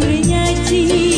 принять.